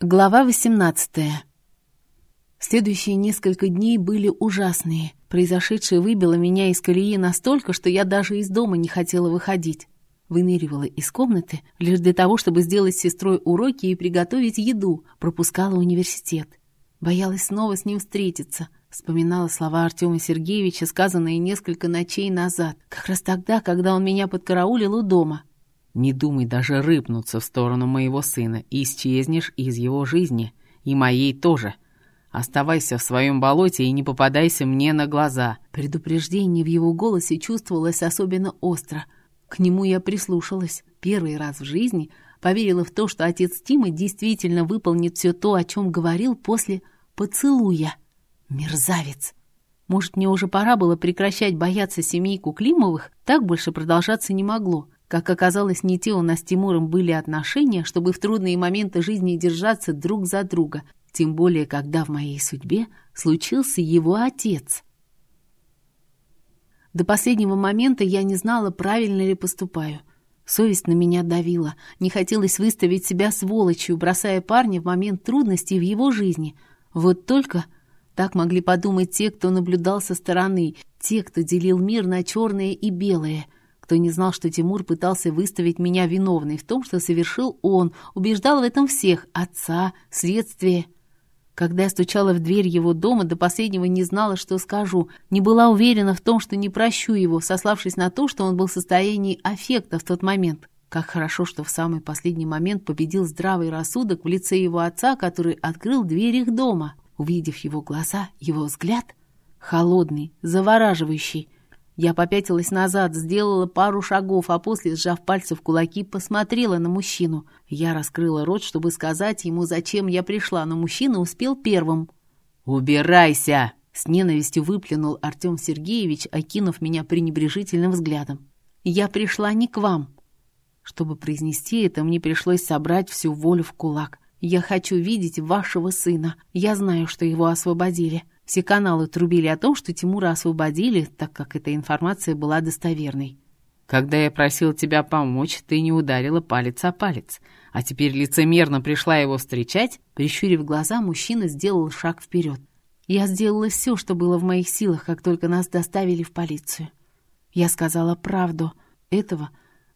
Глава 18. Следующие несколько дней были ужасные. Произошедшее выбило меня из колеи настолько, что я даже из дома не хотела выходить. Выныривала из комнаты лишь для того, чтобы сделать с сестрой уроки и приготовить еду, пропускала университет. Боялась снова с ним встретиться. Вспоминала слова Артема Сергеевича, сказанные несколько ночей назад, как раз тогда, когда он меня подкараулил у дома. Не думай даже рыпнуться в сторону моего сына, и исчезнешь из его жизни, и моей тоже. Оставайся в своем болоте и не попадайся мне на глаза». Предупреждение в его голосе чувствовалось особенно остро. К нему я прислушалась. Первый раз в жизни поверила в то, что отец Тимы действительно выполнит все то, о чем говорил после поцелуя. Мерзавец! Может, мне уже пора было прекращать бояться семейку Климовых? Так больше продолжаться не могло. Как оказалось, не те у нас с Тимуром были отношения, чтобы в трудные моменты жизни держаться друг за друга, тем более, когда в моей судьбе случился его отец. До последнего момента я не знала, правильно ли поступаю. Совесть на меня давила. Не хотелось выставить себя сволочью, бросая парня в момент трудностей в его жизни. Вот только так могли подумать те, кто наблюдал со стороны, те, кто делил мир на черное и белое — кто не знал, что Тимур пытался выставить меня виновной в том, что совершил он, убеждал в этом всех — отца, следствие. Когда я стучала в дверь его дома, до последнего не знала, что скажу, не была уверена в том, что не прощу его, сославшись на то, что он был в состоянии аффекта в тот момент. Как хорошо, что в самый последний момент победил здравый рассудок в лице его отца, который открыл дверь их дома. Увидев его глаза, его взгляд, холодный, завораживающий, я попятилась назад, сделала пару шагов, а после, сжав пальцы в кулаки, посмотрела на мужчину. Я раскрыла рот, чтобы сказать ему, зачем я пришла, но мужчина успел первым. «Убирайся!» — с ненавистью выплюнул Артем Сергеевич, окинув меня пренебрежительным взглядом. «Я пришла не к вам». Чтобы произнести это, мне пришлось собрать всю волю в кулак. «Я хочу видеть вашего сына. Я знаю, что его освободили. Все каналы трубили о том, что Тимура освободили, так как эта информация была достоверной. «Когда я просил тебя помочь, ты не ударила палец о палец, а теперь лицемерно пришла его встречать?» Прищурив глаза, мужчина сделал шаг вперед. «Я сделала все, что было в моих силах, как только нас доставили в полицию. Я сказала правду. Этого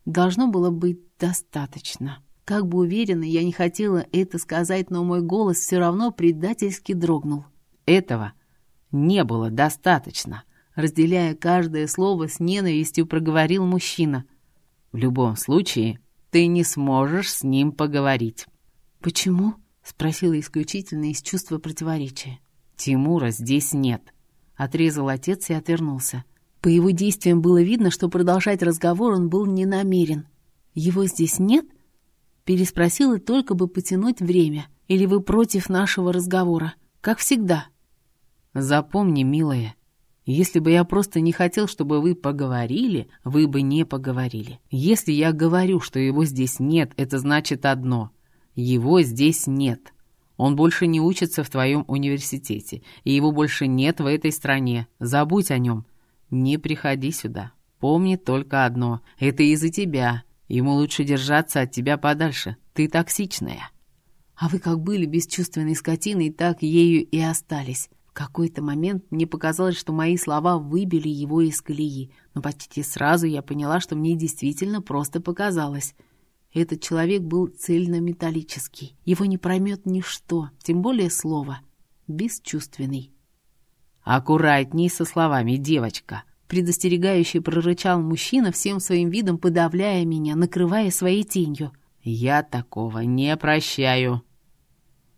должно было быть достаточно». Как бы уверенно я не хотела это сказать, но мой голос все равно предательски дрогнул. «Этого не было достаточно. Разделяя каждое слово с ненавистью, проговорил мужчина. В любом случае, ты не сможешь с ним поговорить. «Почему?» — спросила исключительно из чувства противоречия. «Тимура здесь нет», — отрезал отец и отвернулся. По его действиям было видно, что продолжать разговор он был не намерен. «Его здесь нет?» Переспросила только бы потянуть время. «Или вы против нашего разговора?» «Как всегда». Запомни, милая, если бы я просто не хотел, чтобы вы поговорили, вы бы не поговорили. Если я говорю, что его здесь нет, это значит одно. Его здесь нет. Он больше не учится в твоем университете, и его больше нет в этой стране. Забудь о нем. Не приходи сюда. Помни только одно. Это из-за тебя. Ему лучше держаться от тебя подальше. Ты токсичная. А вы как были бесчувственной скотиной, так ею и остались. В какой-то момент мне показалось, что мои слова выбили его из колеи, но почти сразу я поняла, что мне действительно просто показалось. Этот человек был цельнометаллический. Его не проймет ничто, тем более слово. Бесчувственный. «Аккуратней со словами, девочка!» Предостерегающе прорычал мужчина, всем своим видом подавляя меня, накрывая своей тенью. «Я такого не прощаю!»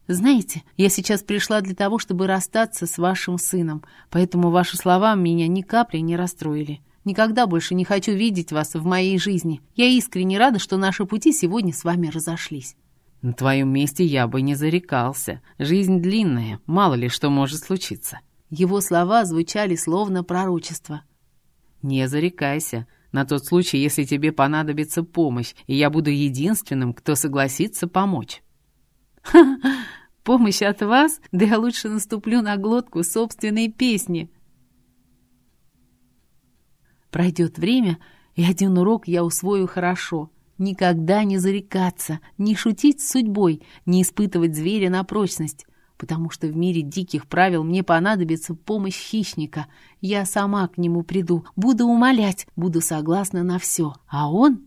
Знаете, я сейчас пришла для того, чтобы расстаться с вашим сыном, поэтому ваши слова меня ни капли не расстроили. Никогда больше не хочу видеть вас в моей жизни. Я искренне рада, что наши пути сегодня с вами разошлись». «На твоем месте я бы не зарекался. Жизнь длинная, мало ли что может случиться». Его слова звучали словно пророчество. «Не зарекайся, на тот случай, если тебе понадобится помощь, и я буду единственным, кто согласится помочь». Ха, помощь от вас? Да я лучше наступлю на глотку собственной песни. Пройдет время, и один урок я усвою хорошо. Никогда не зарекаться, не шутить с судьбой, не испытывать зверя на прочность, потому что в мире диких правил мне понадобится помощь хищника. Я сама к нему приду, буду умолять, буду согласна на все, а он